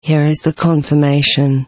Here is the confirmation.